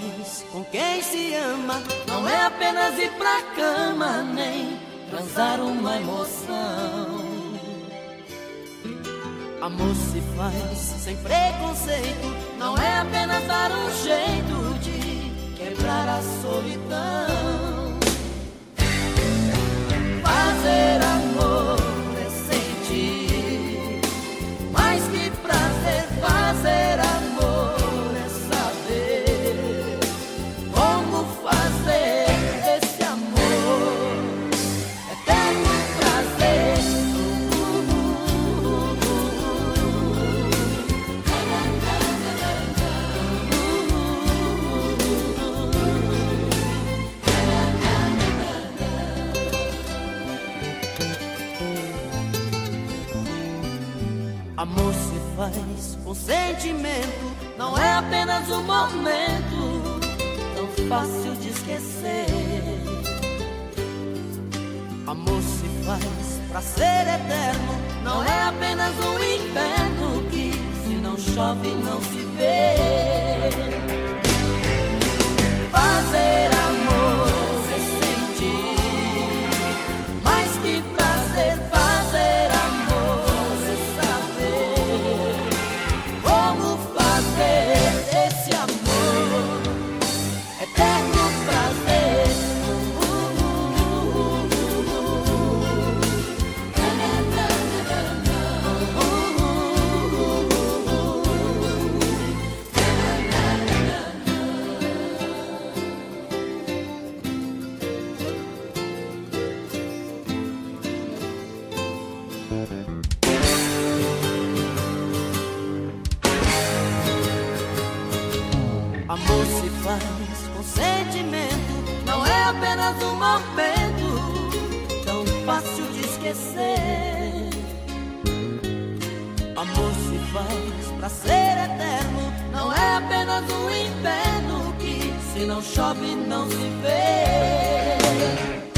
faz com quem se ama. Não é apenas ir pra cama, nem transar uma emoção. Amor se faz sem preconceito. Não é apenas dar um jeito de quebrar a solidão. Amor se faz com sentimento, não é apenas um momento tão fácil de esquecer. Amor se faz pra ser eterno, não é apenas um inverno que se não chove não se vê. Amor se faz com sentimento, não é apenas um momento tão fácil de esquecer. Amor se faz pra ser eterno, não é apenas um inverno que se não chove não se vê.